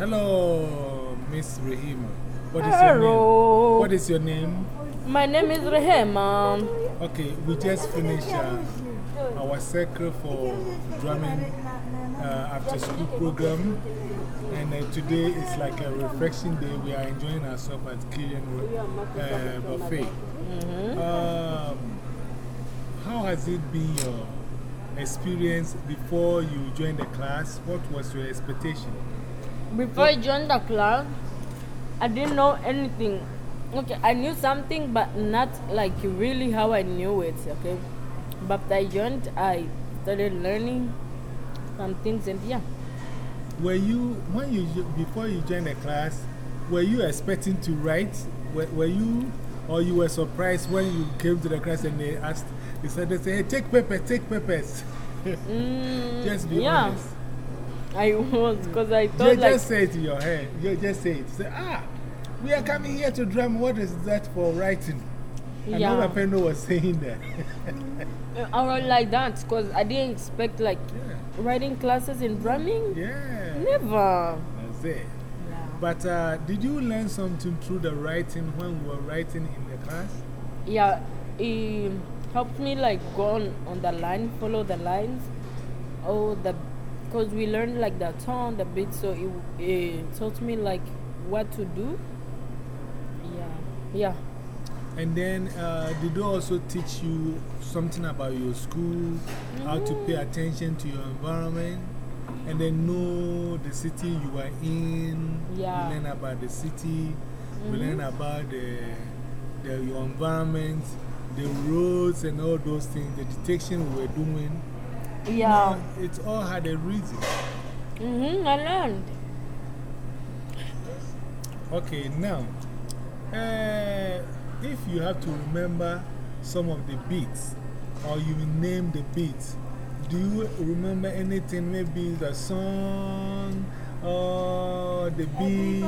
Hello, Miss Rahima. What is your name? What is your name? My name is Rehema. Okay, we just finished uh, our circle for drumming uh, after school program. And uh, today is like a reflection day. We are enjoying ourselves at Korean uh, Buffet. -hmm. Um, how has it been your experience before you joined the class? What was your expectation? Before I joined the class, I didn't know anything. Okay, I knew something, but not like really how I knew it. Okay, but after I joined, I started learning some things, and yeah. Were you, when you, before you joined the class, were you expecting to write? Were, were you, or you were surprised when you came to the class and they asked, they said, they say, hey, take papers, take papers. Mm, just be yeah. honest. I was, because I You thought like. just say it in your head. You just say it. Say, ah, we are coming here to drum. What is that for writing? I know Yeah. Pendo was saying that. I was like that because I didn't expect like yeah. writing classes in drumming. Yeah. Never. That's it. Yeah. But uh, did you learn something through the writing when we were writing in the class? yeah, it helped me like go on, on the line, follow the lines. Oh, the because we learned like the tone, the beat, so it, it taught me like what to do. Yeah, yeah. And then, uh, did they also teach you something about your school, how to pay attention to your environment, and then know the city you are in? Yeah. We learn about the city, we learn about the, the, your environment, the roads, and all those things, the detection we were doing. Yeah. It all had a reason. Mm hmm, I learned. Okay, now, uh, if you have to remember some of the beats, or you name the beats, do you remember anything? Maybe the song or the beat?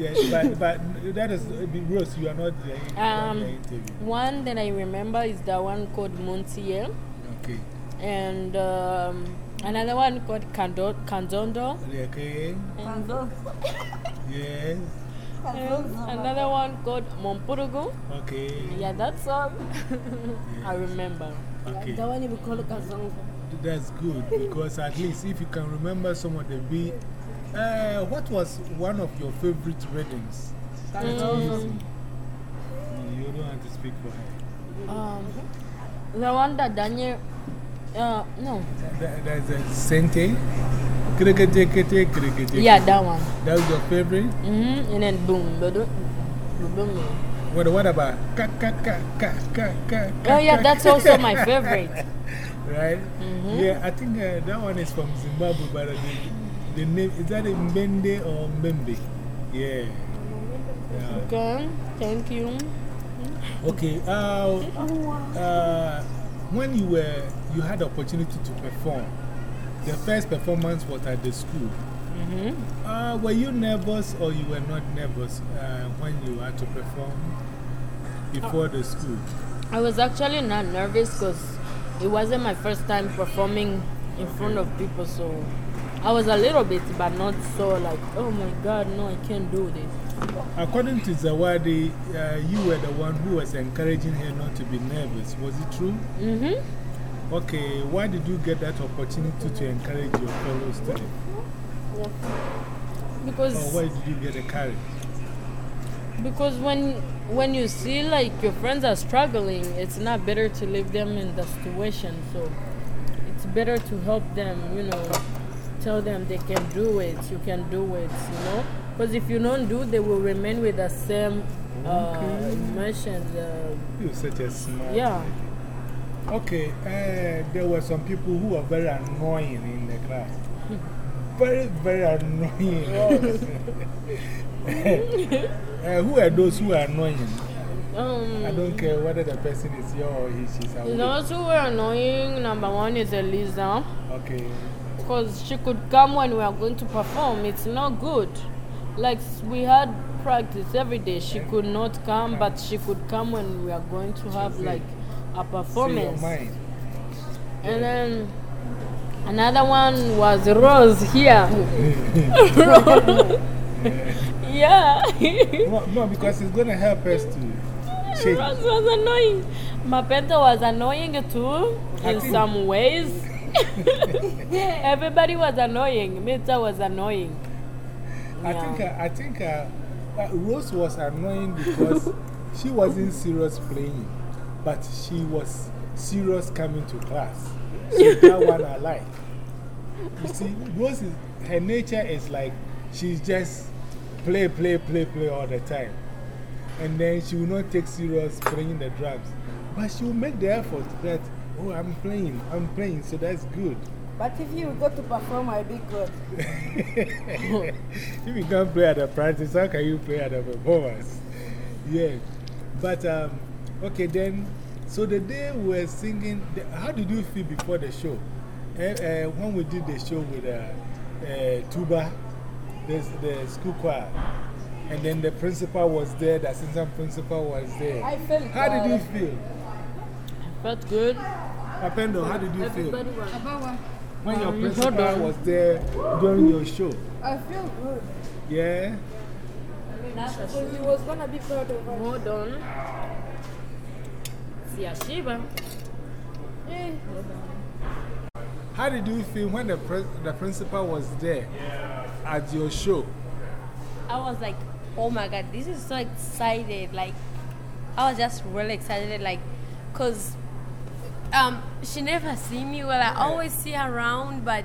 Yes, but, but that is, Rose, you are not there. in Um, the interview. One that I remember is the one called Montiel. Okay. and um, another one called Kando- Kandondo. Okay. Yes. And another one called Mompurugu. Okay. Yeah, that song I remember. Okay. The one you call Kazongo. That's good because at least if you can remember some of the beat. Uh, what was one of your favorite rhythms? that you? You don't have to speak for her. Um, the one that Daniel. Uh, no. That, that's a Sente. Krikete, kete, krikete. Yeah, that one. That was your favorite? Mm -hmm. And then boom, boom, boom, boom. What, what about ka ka ka ka ka ka? Oh, yeah, that's also my favorite. Right? -hmm. Yeah, I think uh, that one is from Zimbabwe, but uh, the, the name is that a Mbende or Mbembe? Yeah. yeah. Okay, thank you. Okay. Uh, uh, when you were, you had the opportunity to perform, the first performance was at the school. -hmm. Uh, were you nervous or you were not nervous uh, when you had to perform before the school? I was actually not nervous because it wasn't my first time performing in front of people, so I was a little bit, but not so like, oh my god, no, I can't do this. According to Zawadi, uh, you were the one who was encouraging her not to be nervous. Was it true? Mm hmm. Okay, why did you get that opportunity to encourage your fellow students? Because, Or why did you get the courage? because when, when you see like your friends are struggling, it's not better to leave them in the situation. So it's better to help them, you know, tell them they can do it, you can do it, you know. Because if you don't do, they will remain with the same uh, Okay. emotions. Uh, You're such a smart Yeah. lady. Okay, uh, there were some people who were very annoying in the class. very, very annoying. uh, who are those who are annoying? um, I don't care whether the person is here or he, she's away. those who were annoying, number one is Eliza. Okay. Because she could come when we are going to perform. It's not good. Like we had practice every day. She could not come, but she could come when we are going to have like a performance. And then Another one was Rose here. yeah. No, no, because it's going to help us to change. Rose was annoying. Mapento was annoying too I in some ways. Everybody was annoying. Mita was annoying. I Yeah. think, uh, I think uh, uh, Rose was annoying because she wasn't serious playing, but she was serious coming to class. So that one I like. You see, Rose is, her nature is like she's just play, play, play, play all the time. And then she will not take serious playing the drums. But she will make the effort that, oh, I'm playing, I'm playing, so that's good. But if you go to perform, I'll be good. if you can't play at the practice, how can you play at the performance? Yeah. But, um, okay, then, so the day we were singing, the, how did you feel before the show? Uh, uh, when we did the show with uh, uh, Tuba, the, the school choir, and then the principal was there, the assistant principal was there. I felt How did you feel? I Felt good. Apendo, how did you feel? Everybody was. About what? When your Um, hold principal on. was there during your show, I feel good. yeah? Because he was gonna be proud of us. Hold on. Siashiba. Eh, How did you feel when the, prin the principal was there at your show? I was like, oh my god, this is so excited. Like, I was just really excited. Like, cause um, she never see me. Well, I always see her around, but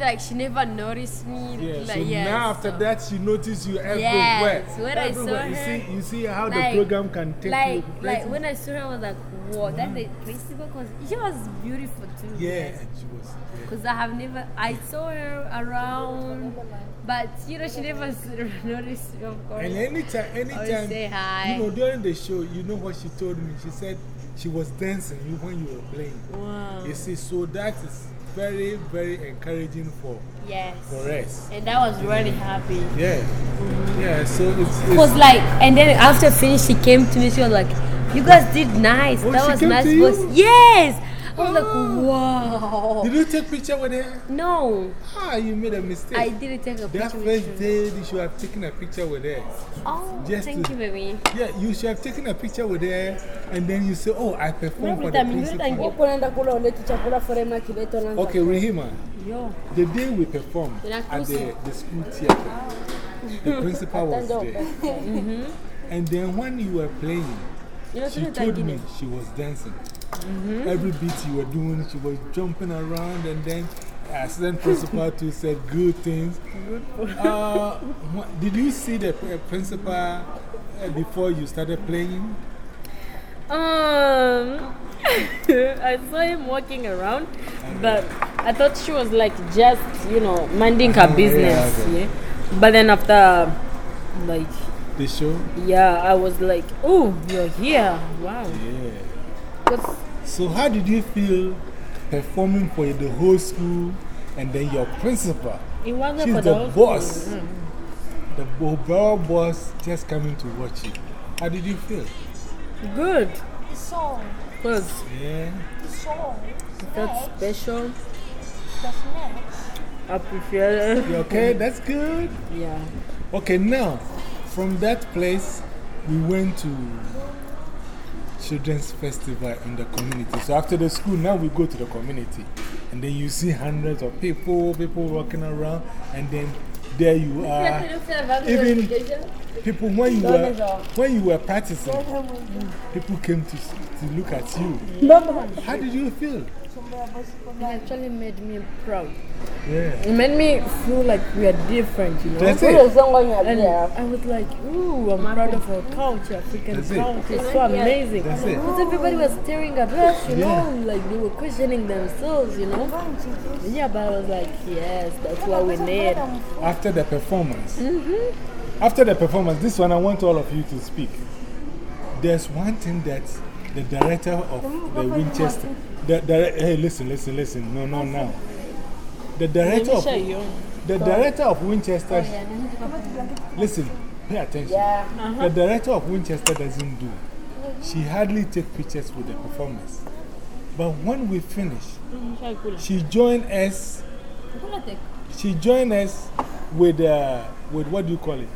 like she never noticed me. Yeah, like, so yeah, now after so- that, she noticed you everywhere. Yes, when I saw everywhere. You see, you see how like- the program can take like, you. like when I saw her, I was like, whoa, that's the mm. principal. Cause she was beautiful too. yeah, yes. and she was. Yeah. Because I have never, I saw her around, but you know, she never noticed me, of course. And anytime, anytime, say hi. you know, during the show, you know what she told me? She said she was dancing you when you were playing. Wow. You see, so that is very, very encouraging for, yes. for us. And I was really happy. Yeah. Mm-hmm. Yeah, so it's. It was like, and then after finish, she came to me. She was like, "You guys did nice. Oh, that was nice." Yes. Was like, "Wow." did you take picture with her? No, Ah, you made a mistake. I didn't take a That picture with first day, you should have taken a picture with her. Oh, Just thank to- you, baby. Yeah, you should have taken a picture with her and then you say, Oh, I performed for the Every time you do principal. huko naenda kula uleti chakula forema kileto na Okay, Rehima, Yo. the day we performed at the, the school theater, the principal was there. And then when you were playing, You know, she told me she was dancing. Every beat you were doing, she was jumping around, and then assistant principal too said good things. Uh, did you see the principal uh, before you started playing? Um, I saw him walking around, but I thought she was like just, you know, minding her Oh, business. yeah, Yeah. But then after, like, The show? yeah, I was like, oh, you're here. Wow. Yeah. 'Cause So, how did you feel performing for the whole school and then your principal? it wasn't She's for the whole boss. school. Mm. The overall boss just coming to watch you. How did you feel? Good. The song, Because Yeah. the song, it felt special. the snacks. Appreciated. You okay? That's good. Yeah. Okay, now, from that place, we went to Children's Festival in the community. So after the school, now we go to the community. And then you see hundreds of people, people walking around, and then there you are. Even people, when you were, when you were practicing, people came to, to look at you. How did you feel? It actually made me proud. Yeah. It made me feel like we are different, you know. That's it. And. I was like, ooh, I'm proud of our culture, African That's it. culture. It's so amazing. That's it. Because everybody was staring at us, you Yeah. know, like they were questioning themselves, you know. Yeah, but I was like, yes, that's what we need. After the performance, mm-hmm. after the performance, this one I want all of you to speak. There's one thing that the director of the Winchester, the, the, hey, listen, listen, listen, no, no, now. The director of, the director of Winchester, listen, pay attention. The director of Winchester doesn't do. She hardly take pictures with the performers. But when we finished, Shakula. she joined us. She joined us with, uh, with what do you call it?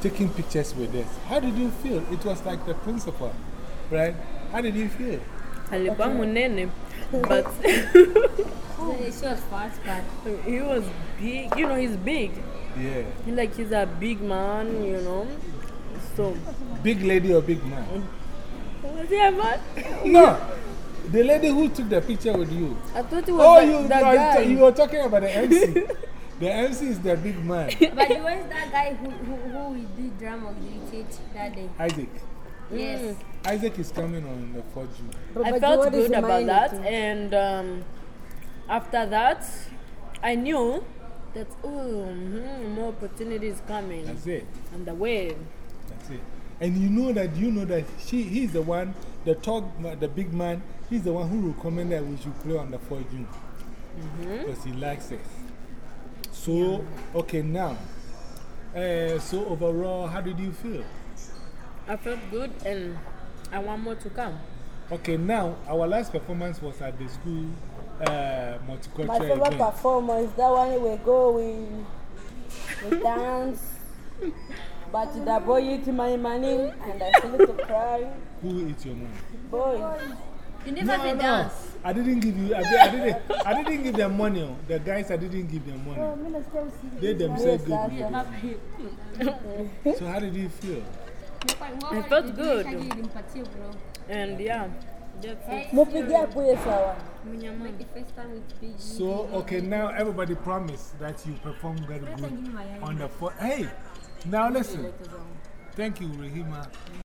Taking pictures with us. How did you feel? It was like the principal, right? How did you feel? Alikuwa munene, but She was fast, but he was big. You know, he's big. Yeah. He Like, he's a big man, you know. So, Big lady or big man? was he a man? No. The lady who took the picture with you. I thought he was Oh, like you, that you, guy. you were talking about the MC. the MC is the big man, but there was that guy who who, who we did drama with that day. Isaac. Yes. Isaac is coming on the 4th June. I felt good about that, and um, after that, I knew that oh, hmm, more opportunities coming That's it. on the way. That's it. And you know that you know that she he's the one, the tall, ma- the big man. He's the one who recommended that we should play on the 4th June Mm-hmm. because he likes it. So okay now. Uh, so overall, how did you feel? I felt good, and I want more to come. Okay, now our last performance was at the school uh, multicultural My favorite event. performance, that one we go, we, we dance. But the boy eat my money and I started to cry. Who eats your money? Boy, You never No, no. dance. I didn't give you. I, did, I didn't. I didn't give them money. oh. The guys, I didn't give them money. They themselves gave me. So how did you feel? I felt good. And yeah, that's it. sawa. So okay, now everybody promise that you perform very good on the fourth. Hey, now listen. Thank you, Rahima.